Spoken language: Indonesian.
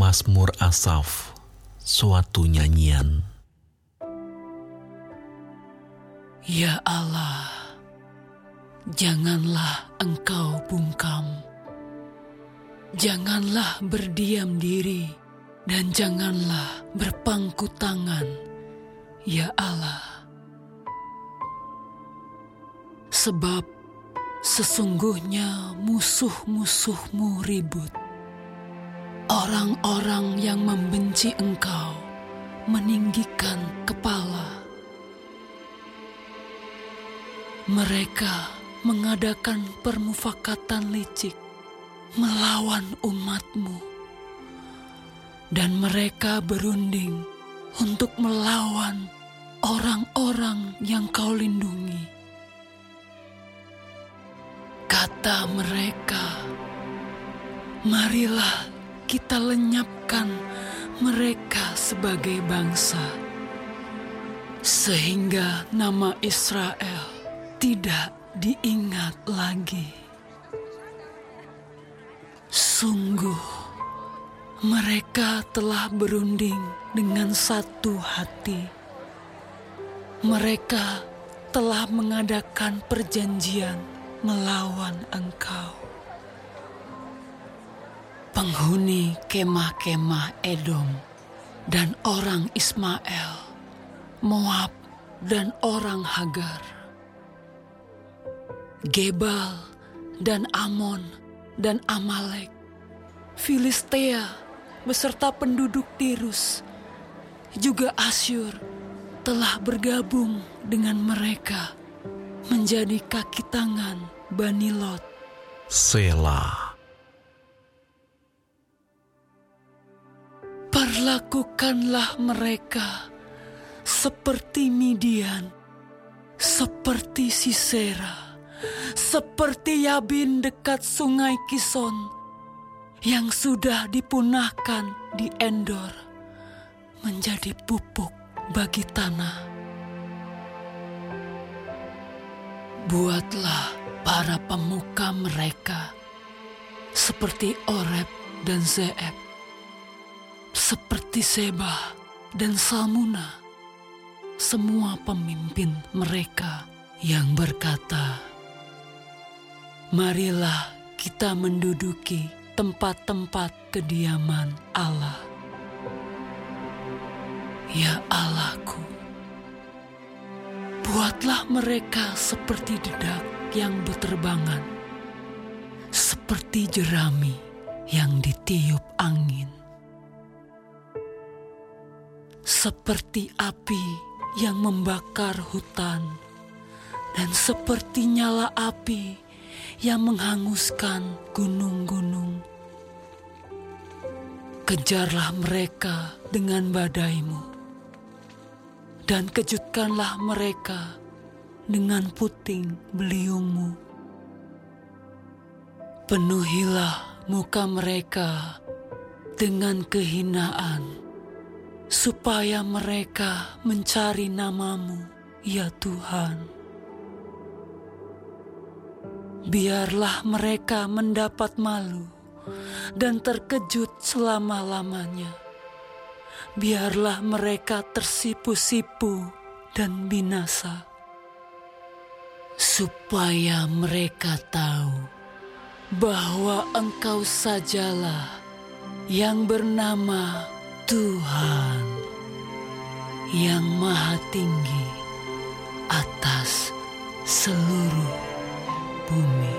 Mazmur Asaf, suatu nyanyian. Ya Allah, janganlah engkau bungkam. Janganlah berdiam diri dan janganlah berpangku tangan, ya Allah. Sebab sesungguhnya musuh-musuhmu ribut. Orang-orang yang membenci engkau meninggikan kepala. Mereka mengadakan permufakatan licik melawan umatmu. Dan mereka berunding untuk melawan orang-orang yang kau lindungi. Kata mereka, marilah kita lenyapkan mereka sebagai bangsa. Sehingga nama Israel tidak diingat lagi. Sungguh, mereka telah berunding dengan satu hati. Mereka telah mengadakan perjanjian melawan engkau. Penghuni kemah-kemah Edom dan orang Ismail, Moab dan orang Hagar Gebal dan Amon dan Amalek, Filistea beserta penduduk Tirus, juga Asyur telah bergabung dengan mereka menjadi kaki tangan Bani Lot. Selah. Perlakukanlah mereka seperti Midian, seperti Sisera seperti Yabin dekat sungai Kison yang sudah dipunahkan di Endor menjadi pupuk bagi tanah. Buatlah para pemuka mereka seperti Oreb dan Zeeb, seperti Seba dan Salmuna, semua pemimpin mereka yang berkata, Marilah kita menduduki tempat-tempat kediaman Allah. Ya Allahku, buatlah mereka seperti dedak yang berterbangan, seperti jerami yang ditiup angin, seperti api yang membakar hutan, dan seperti nyala api yang menghanguskan gunung-gunung. Kejarlah mereka dengan badaimu, dan kejutkanlah mereka dengan puting beliungmu. Penuhilah muka mereka dengan kehinaan, supaya mereka mencari namamu, ya Tuhan biarlah mereka mendapat malu dan terkejut selama-lamanya. Biarlah mereka tersipu-sipu dan binasa, supaya mereka tahu bahwa Engkau sajalah yang bernama Tuhan, yang Maha Tinggi atas seluruh bumi.